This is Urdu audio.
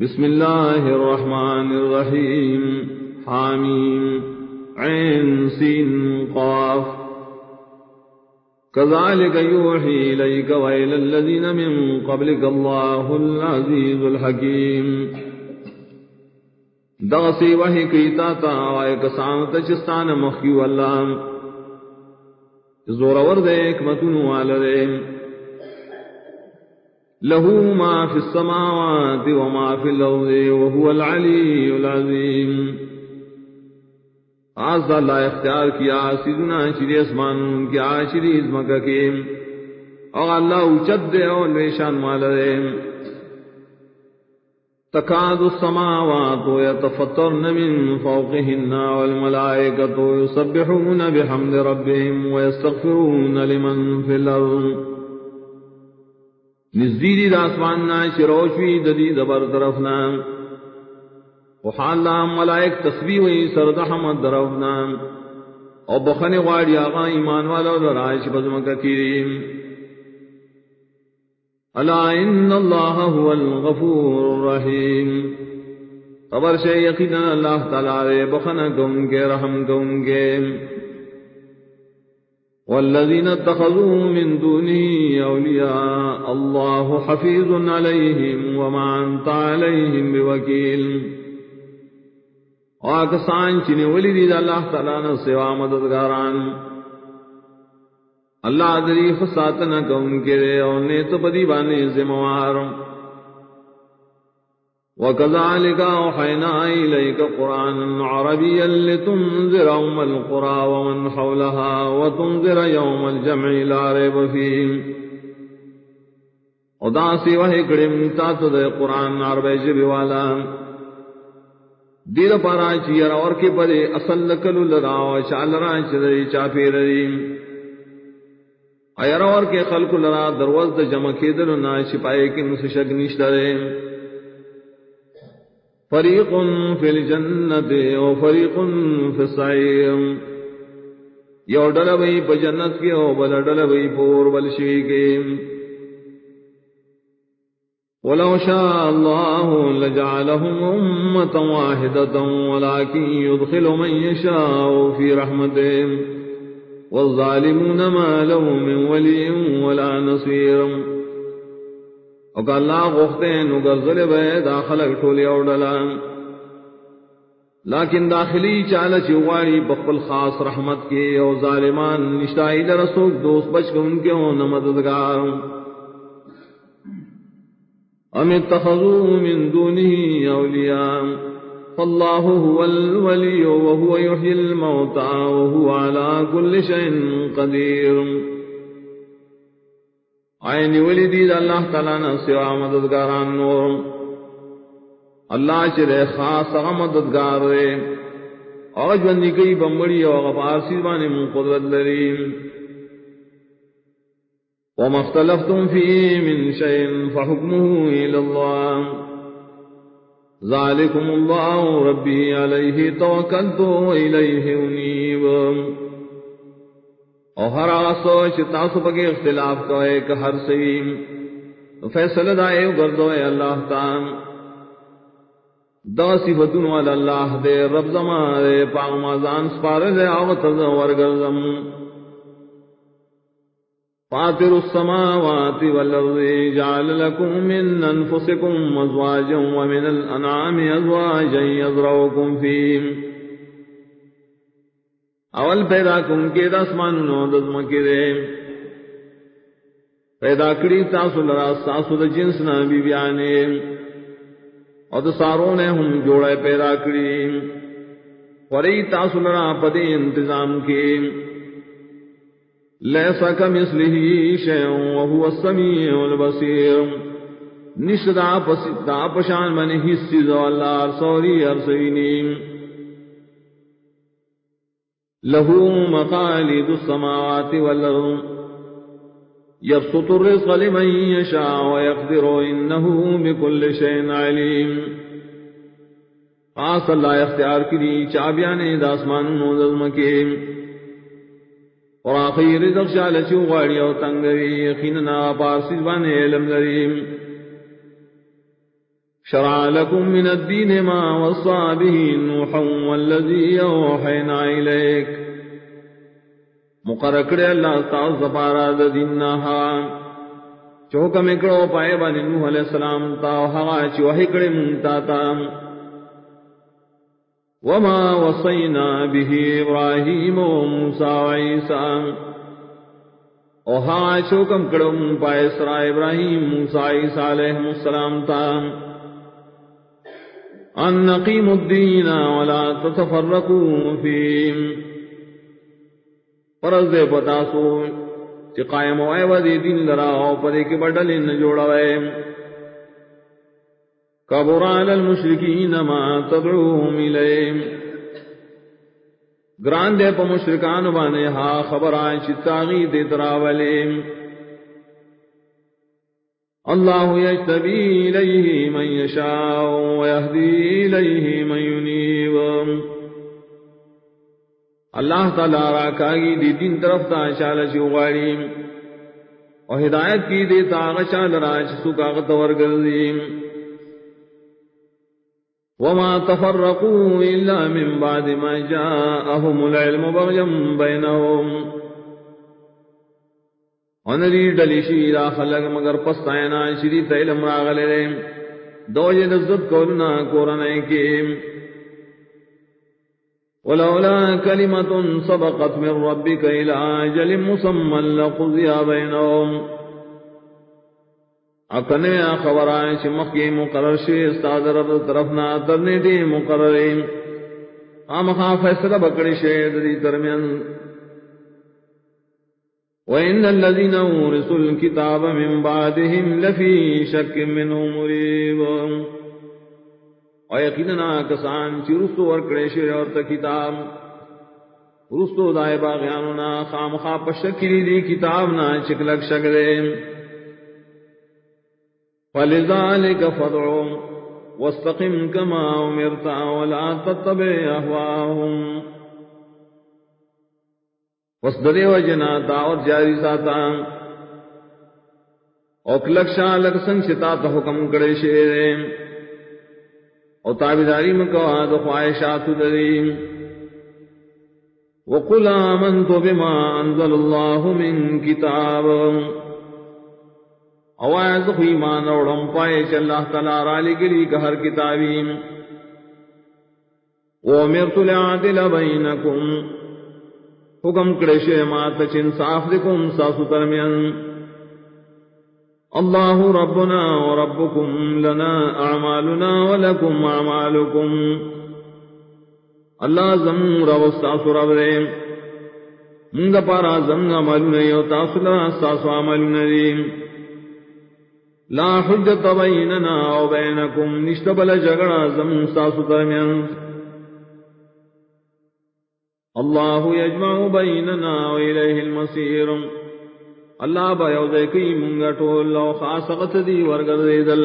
بسم الله الرحمن الرحيم حاميم عين سين قاف۔ كذلك يوحي إليك وإلى الذين من قبلك الله العزيز الحكيم دغسی وحی کیتا تا وائے کسان تچستان مخی واللہ زور ورد ایک متن والدے۔ له ما في السماوات وما في الأرض وهو العلي العظيم۔ آز اللہ اختیار کیا سیدنا شری اسمان کیا شری ازمکہ کے۔ اور اللہ اچد دے اور لیشان مال دے۔ تکاد السماوات يتفطرن من فوقهن والملائكة يسبحون بحمد ربهم ويستغفرون لمن في الأرض نزدیری داسمان نا شروشوی ددی دبر طرفنا وحال ملائک تسبیح وی سرد حمد درفنا او بخن غاڑی آغا ایمان والا درائش بزمک کریم الا ان اللہ هو الغفور الرحیم. خبر سے یقینا اللہ تعالی بخن کم کے، رحم کم کے. والذين اتخذوا من دونه أولياء الله حفيظ عليهم وما أنت عليهم بوكيل وآكسان چنی ولی دا اللہ تعالیٰ نے سوا مددگاران۔ اللہ دری فساتنا کون کرے اور نیت پدی بانے زموارم وكذلك أوحينا إليك قرآنا عربيا لتنذر أم القرى ومن حولها وتنذر يوم الجمع لا ريب فيه وداسي وحي كريم تاتو دي قرآن عربي جبي والا دیر پارا چیر اور کے پدے اصل کلو لرا و شال را چدری چاپی رری ایر اور کے خلق لرا دروز د جمع کے دل نا شپائے کے مسشک نشترے فریق فی الجنت و فریق فی السعیر یو ڈل بئی پا جنت کے او بل ڈل بئی پور بلشوی کے ولو شاء الله لجعلهم أمة واحدة ولكن يدخل من يشاء في رحمته. والظالمون ما له من ولي ولا نصير او کہ اللہ غفتے ہیں نو گرزل بے داخل اٹھولی اور ڈلان لیکن داخلی چال چواری بقبل خاص رحمت کے او ظالمان نشتائی لرسوک دوست بچ کے ان کے ہوں نمددگار ام اتخذوا من دونه اولیاء، فالله هو الولي وهو يحيي الموتى وهو على كل شيء قدير آئے نیولی دید اللہ تعالیٰ نے سوا مددگاران نور اللہ چرے خاص اغا مددگار رے. اور جوندی کئی بمبڑی اور غفار سیبانی من قدرت لریم. وما اختلفتم فيه من شيء فحكمه إلى الله ذلكم الله ربي عليه توكلت وإليه أنيب اور ہر سوچ تاسو پکے اختلاف کو ایک ہر سیم فیصلہ دائے گردو اے اللہ تان۔ دا صفتن والا اللہ دے رب زمان دے پاک مازان سپارے دے آغت ورگرزم فاطر السماوات والارض جعل لكم من انفسكم ازواجا ومن الانعام ازواجا يزرعكم فيه اول پیدا کن کے دسمان نو دزم کے دے. پیدا کری تاسو لرا، ساسو دا جنس نا بی بیانے. اور دا ساروں نے ہم جوڑے پیدا کری. وری تاسو لرا پدے انتظام کے. لیسا کم اس لہی وہو السمیع والبصیر. نشدہ پشان من حصی زو سوری ارسینیم له مقاليد السماوات والأرض يبسط الرزق لمن يشاء ويقدر إنه بكل شيء عليم آس اللہ اختیار کری چابیانے داسمان نوزل کے. اور آخری رزق شال چو غاڑی او تنگری یقیننا پارسیز بانے علم لریم. شرع لكم من الدين ما وصى به نوحا والذي يوحينا إليك. مقرر اللہ استاذ زبارا دین چوکم اکڑو پائے بانی نوح علیہ السلام تا ہوا چوہی کڑے منتا تا وما وصينا به ابراہیم و ابراهيم وموسى وعيسى اوہا چوکم کڑم پائے سرا ابراہیم، موسیٰ، عیسیٰ علیہ السلام تا. ان نقیم الدین ولا تتفرقوا فیم فرض دے پتا سو چی قائم وائے ودی دین لرا او پدے کے بڑھل ان جوڑا وے کبر المشرکین ما تدعوهم الیم گران دے پا مشرکان بانے ہا خبر آئے چی تاغی دے تراولیم الله يجتبي إليه من يشاء ويهدي إليه من ينيب اللہ تعالی را کاگی دی دین طرف تا شال شوغاری اور ہدایت کی دی دیتا غشال راج سکا غتور گردیم. وما تفرقوا إلا من بعد ما جاءهم العلم بغيا بينهم ونری ڈلی شیرا خلق مگر پستائنا شری تیلم راغلے رے دو جد عزت کولنا کورنے کے۔ ولولا كلمة سبقت من ربك إلى أجل مسمى لقضي بينهم اکنے خبرائیں چھ مخی مقرر شی استاد رب طرفنا ترنے دی مقررین آم خواہ فیصلہ بکڑی شید دی درمیان۔ وإن الذين أورثوا الكتاب من بعدهم لفي شك منه مريب ويقيننا كسان چی رستو ورکڑے شیر اور کتاب رستو دائے باغیانونا خام خواب پشکری دی کتابنا چکلک شکرے فلذلك فدعو واستقم كما أمرت ولا تتبع اس ددے وجنا دعوت جاری ساتا او کلک شاہ لک سنگ شتا تا حکم کڑے شیرے او تابداری مکوا دو خواہشات دریم وقل آمنت بما انزل اللہ من کتاب۔ او آیز خوی مان اوڑم پائے چل اللہ تعالی رالی گلی کہ ہر کتابیم وَأُمِرْتُ لِعَادِلَ بَيْنَكُمْ حکم کرے شے مات چن صاف دکم ساسو ترمین اللہ ربنا و ربکم لنا اعمالنا و لکم اعمالکم۔ اللہ زم رو ساسو رب دے۔ منگا پارا زم عملنا یو تاسلا ساسو عملنا دے لا حجت بیننا و بینکم نشتبل جگڑا زم ساسو ترمین اللہ یجمع بیننا و الیہ المصیر اللہ با یوزے کی منگا ٹول لو خاصقت دی ورگر دیدل